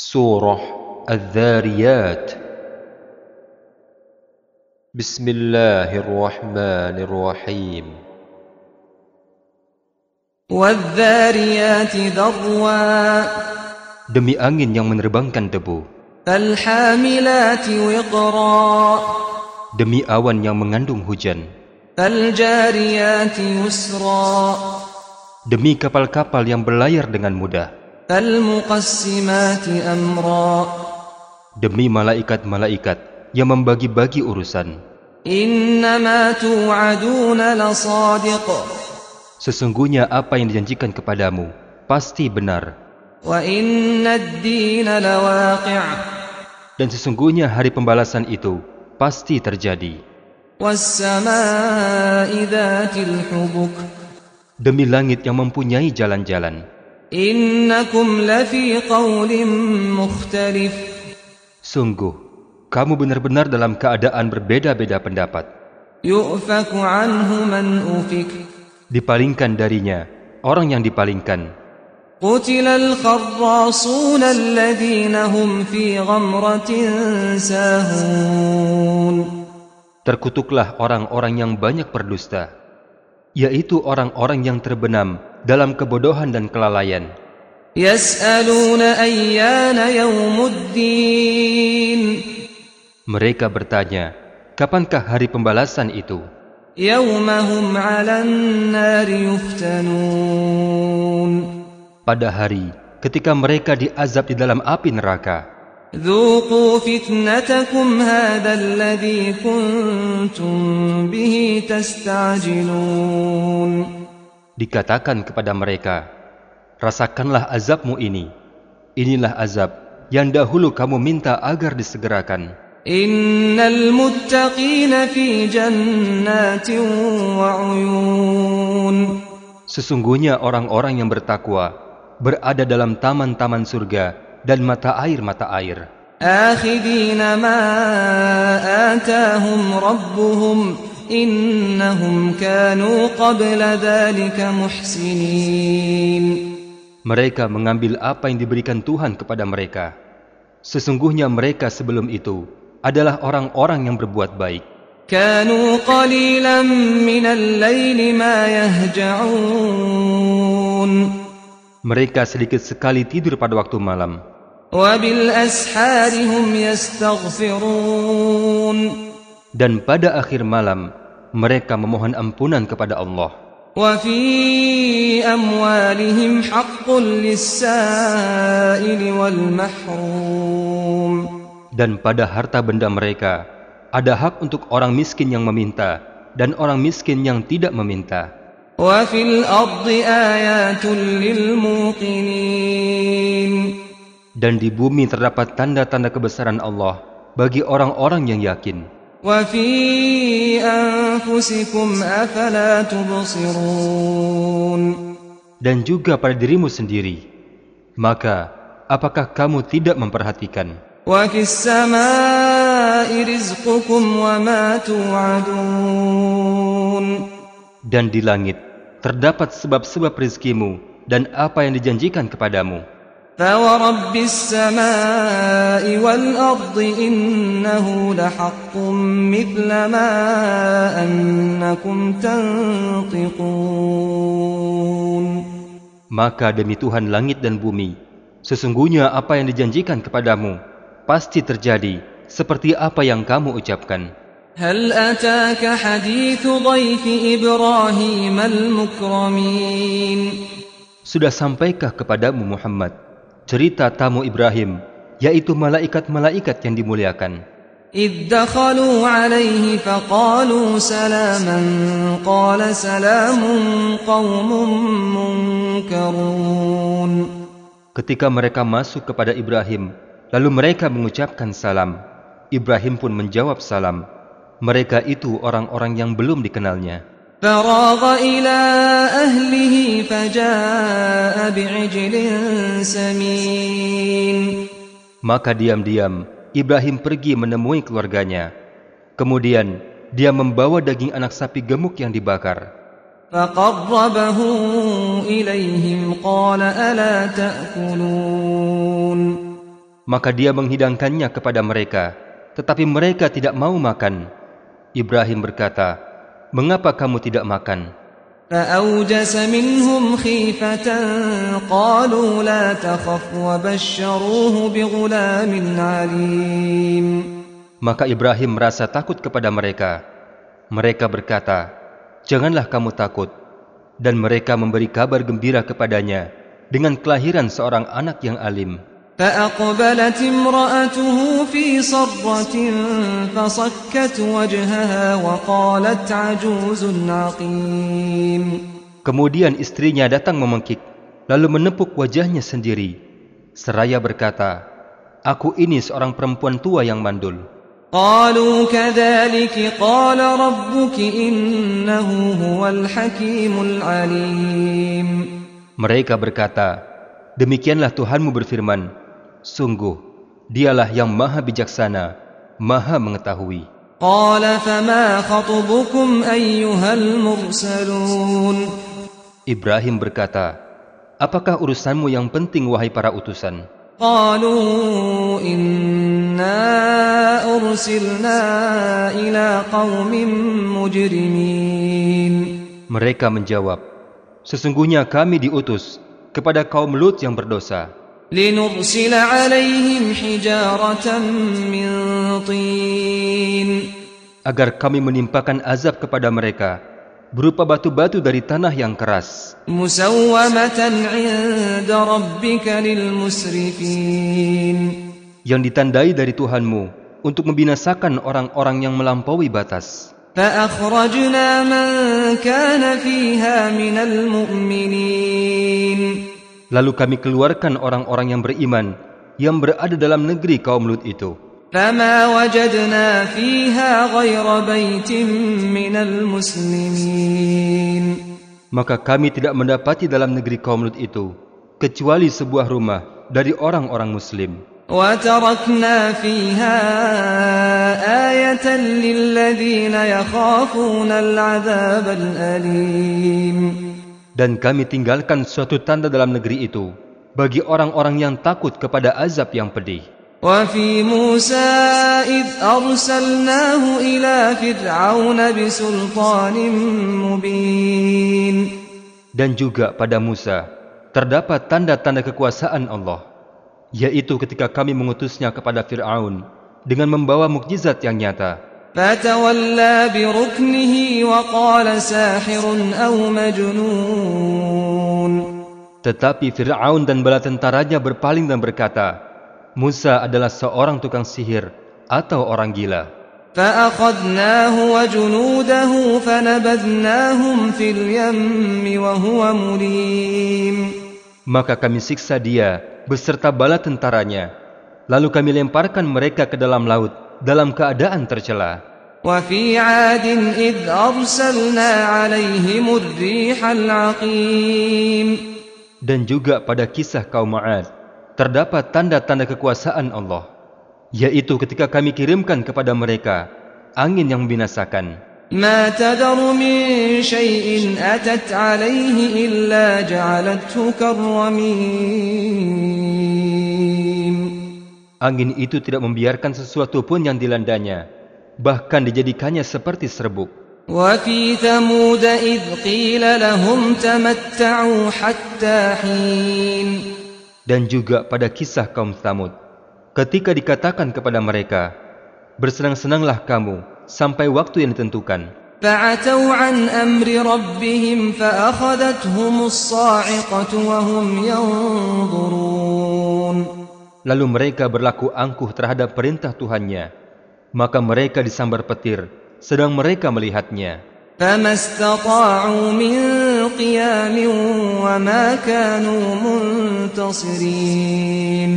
Surah Al-Dhariyat Bismillahirrahmanirrahim والذاريات ذروا Demi angin yang menerbangkan debu فالحاملات وقرا Demi awan yang mengandung hujan فالجاريات يسرا Demi kapal-kapal yang berlayar dengan mudah فالمقسمات أمرا Demi malaikat-malaikat yang membagi-bagi urusan. Sesungguhnya apa yang dijanjikan kepadamu pasti benar. Dan sesungguhnya hari pembalasan itu pasti terjadi. Demi langit yang mempunyai jalan-jalan. إنكم لفي قول مختلف Sungguh, kamu benar-benar dalam keadaan berbeda-beda pendapat يؤفك عنه من أفك Dipalingkan darinya orang yang dipalingkan قتل الخراصون الذين هم في غمرة ساهون Terkutuklah orang-orang yang banyak berdusta yaitu orang-orang yang terbenam dalam kebodohan dan kelalaian. Mereka bertanya, kapankah hari pembalasan itu? Pada hari ketika mereka diazab di dalam api neraka. ذوقوا فتنتكم هذا الذي كنتم به تستعجلون Dikatakan kepada mereka, Rasakanlah azabmu ini. Inilah azab yang dahulu kamu minta agar disegerakan. إن المتقين في جنات وعيون Sesungguhnya orang-orang yang bertakwa berada dalam taman-taman surga dan mata air-mata air. Mereka mengambil apa yang diberikan Tuhan kepada mereka. Sesungguhnya mereka sebelum itu adalah orang-orang yang berbuat baik. Mereka sedikit sekali tidur pada waktu malam. وبالأسحار هم يستغفرون Dan pada akhir malam, mereka memohon ampunan kepada Allah. وفي أموالهم حق للسائل والمحروم Dan pada harta benda mereka, ada hak untuk orang miskin yang meminta dan orang miskin yang tidak meminta. وفي الأرض آيات للموقنين dan di bumi terdapat tanda-tanda kebesaran Allah bagi orang-orang yang yakin. Dan juga pada dirimu sendiri. Maka, apakah kamu tidak memperhatikan? Dan di langit terdapat sebab-sebab rizkimu dan apa yang dijanjikan kepadamu. فورب السماء والأرض إنه لحق مثل ما أنكم تنطقون Maka demi Tuhan langit dan bumi, sesungguhnya apa yang dijanjikan kepadamu pasti terjadi seperti apa yang kamu ucapkan. هل أتاك حديث ضيف إبراهيم المكرمين Sudah sampaikah kepadamu Muhammad cerita tamu Ibrahim, yaitu malaikat-malaikat yang dimuliakan? إذ دخلوا عليه فقالوا سلاما قال سلام قوم منكرون Ketika mereka masuk kepada Ibrahim, lalu mereka mengucapkan salam. Ibrahim pun menjawab salam. Mereka itu orang-orang yang belum dikenalnya. فراغ إلى أهله فجاء بعجل سمين Maka diam-diam Ibrahim pergi menemui keluarganya. Kemudian dia membawa daging anak sapi gemuk yang dibakar. فقربه إليهم قال ألا تأكلون Maka dia menghidangkannya kepada mereka, tetapi mereka tidak mau makan. Ibrahim berkata, Mengapa kamu tidak makan? فأوجس منهم خيفة قالوا لا تخف وبشروه بغلام عليم Maka Ibrahim merasa takut kepada mereka. Mereka berkata, Janganlah kamu takut. Dan mereka memberi kabar gembira kepadanya dengan kelahiran seorang anak yang alim. فأقبلت امرأته في صرة فصكت وجهها وقالت عجوز عقيم Kemudian istrinya datang memengkik, lalu menepuk wajahnya sendiri. Seraya berkata, Aku ini seorang perempuan tua yang mandul. قالوا كذلك قال ربك إنه هو الحكيم العليم Mereka berkata, Demikianlah Tuhanmu berfirman, Sungguh, dialah yang maha bijaksana, maha mengetahui. Ibrahim berkata, Apakah urusanmu yang penting wahai para utusan? Mereka menjawab, Sesungguhnya kami diutus kepada kaum Lut yang berdosa. لنرسل عليهم حجارة من طين agar kami menimpakan azab kepada mereka berupa batu-batu dari tanah yang keras, مسومة عند ربك للمسرفين yang ditandai dari Tuhanmu untuk membinasakan orang-orang yang melampaui batas. فأخرجنا من كان فيها من المؤمنين Lalu kami keluarkan orang-orang yang beriman yang berada dalam negeri kaum Lut itu. فما وجدنا فيها غير بيت من المسلمين Maka kami tidak mendapati dalam negeri kaum Lut itu kecuali sebuah rumah dari orang-orang muslim. وتركنا فيها آية للذين يخافون العذاب الأليم Dan kami tinggalkan suatu tanda dalam negeri itu bagi orang-orang yang takut kepada azab yang pedih. وفي موسى إذ أرسلناه إلى فرعون بسلطان مبين Dan juga pada Musa terdapat tanda-tanda kekuasaan Allah, yaitu ketika kami mengutusnya kepada Fir'aun dengan membawa mukjizat yang nyata. فتولى بركنه وقال ساحر أو مجنون Tetapi Fir'aun dan bala tentaranya berpaling dan berkata, Musa adalah seorang tukang sihir atau orang gila. فأخذناه وجنوده فنبذناهم في اليم وهو مليم Maka kami siksa dia beserta bala tentaranya. Lalu kami lemparkan mereka ke dalam laut dalam keadaan tercela. وفي عاد إذ أرسلنا عليهم الريح العقيم Dan juga pada kisah kaum Ma'ad, terdapat tanda-tanda kekuasaan Allah, yaitu ketika kami kirimkan kepada mereka angin yang membinasakan. ما تذر من شيء أتت عليه إلا جعلته كالرميم Angin itu tidak membiarkan sesuatu pun yang dilandanya, bahkan dijadikannya seperti serbuk. وفي ثمود إذ قيل لهم تمتعوا حتى حين Dan juga pada kisah kaum Thamud, ketika dikatakan kepada mereka, bersenang-senanglah kamu sampai waktu yang ditentukan. فعتوا عن أمر ربهم فأخذتهم الصاعقة وهم ينظرون Lalu mereka berlaku angkuh terhadap perintah Tuhannya, maka mereka disambar petir, sedang mereka melihatnya. فما استطاعوا من قيام وما كانوا منتصرين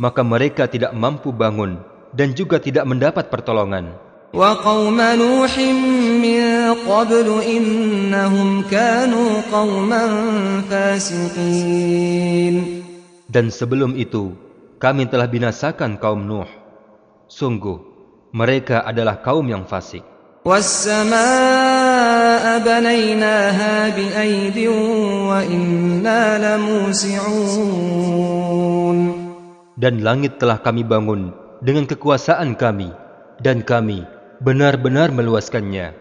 Maka mereka tidak mampu bangun dan juga tidak mendapat pertolongan. وقوم نوح من قبل إنهم كانوا قوما فاسقين Dan sebelum itu, kami telah binasakan kaum Nuh. Sungguh, mereka adalah kaum yang fasik. Dan langit telah kami bangun dengan kekuasaan kami, dan kami benar-benar meluaskannya.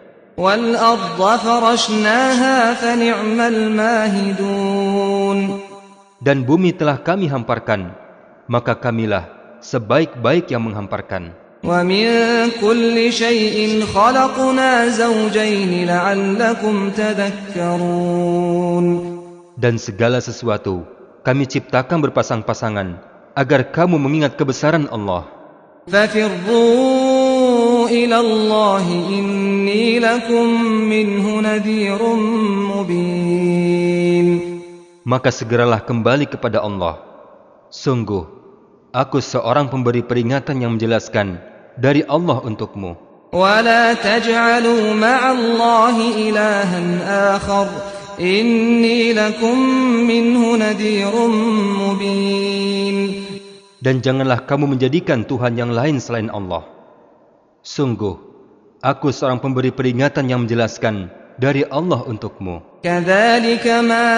Dan bumi telah kami hamparkan, maka kamilah sebaik-baik yang menghamparkan. ومن كل شيء خلقنا زوجين لعلكم تذكرون Dan segala sesuatu kami ciptakan berpasang-pasangan agar kamu mengingat kebesaran Allah. ففروا إلى الله إني لكم منه نذير مبين Maka segeralah kembali kepada Allah. Sungguh, aku seorang pemberi peringatan yang menjelaskan dari Allah untukmu. ولا تجعلوا مع الله إلها آخر إني لكم منه نذير مبين Dan janganlah kamu menjadikan Tuhan yang lain selain Allah. Sungguh, aku seorang pemberi peringatan yang menjelaskan dari Allah untukmu. كذلك ما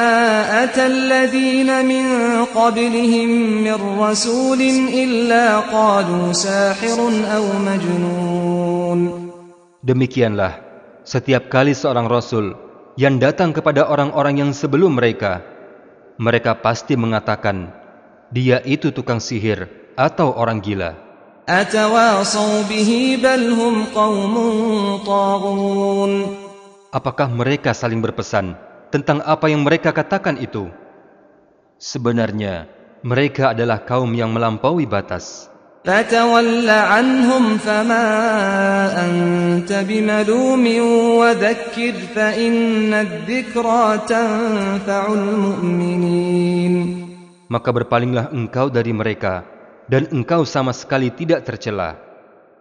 أتى الذين من قبلهم من رسول إلا قالوا ساحر أو مجنون Demikianlah, setiap kali seorang Rasul yang datang kepada orang-orang yang sebelum mereka, mereka pasti mengatakan, dia itu tukang sihir atau orang gila. أتواصوا به بل هم قوم طاغون Apakah mereka saling berpesan tentang apa yang mereka katakan itu? Sebenarnya, mereka adalah kaum yang melampaui batas. Maka berpalinglah engkau dari mereka, dan engkau sama sekali tidak tercela.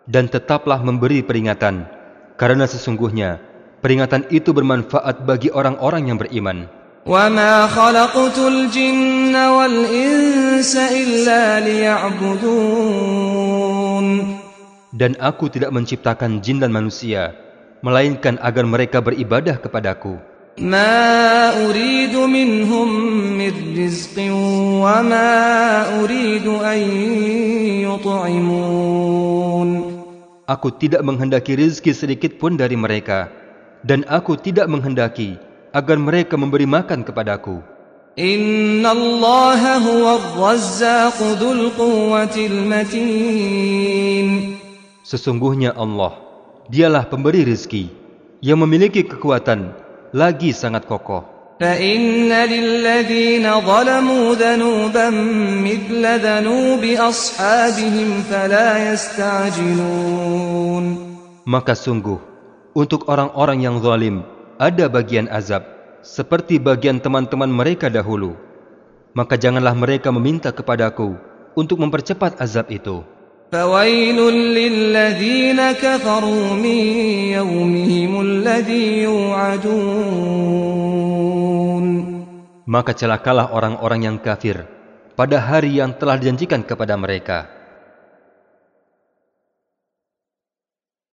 Dan tetaplah memberi peringatan, karena sesungguhnya peringatan itu bermanfaat bagi orang-orang yang beriman. وما خلقت الجن والإنس إلا ليعبدون Dan aku tidak menciptakan jin dan manusia, melainkan agar mereka beribadah kepadaku. ما أريد منهم من رزق وما أريد أن يطعمون Aku tidak menghendaki rizki sedikit pun dari mereka, dan aku tidak menghendaki agar mereka memberi makan kepadaku. إن الله هو الرزاق ذو القوة المتين Sesungguhnya Allah, dialah pemberi rizki, yang memiliki kekuatan, lagi sangat kokoh. فإن للذين ظلموا ذنوبا مثل ذنوب أصحابهم فلا يستعجلون Maka sungguh, untuk orang-orang yang zalim, ada bagian azab, seperti bagian teman-teman mereka dahulu. Maka janganlah mereka meminta kepadaku untuk mempercepat azab itu. فويل للذين كفروا من يومهم الذي يوعدون Maka celakalah orang-orang yang kafir pada hari yang telah dijanjikan kepada mereka.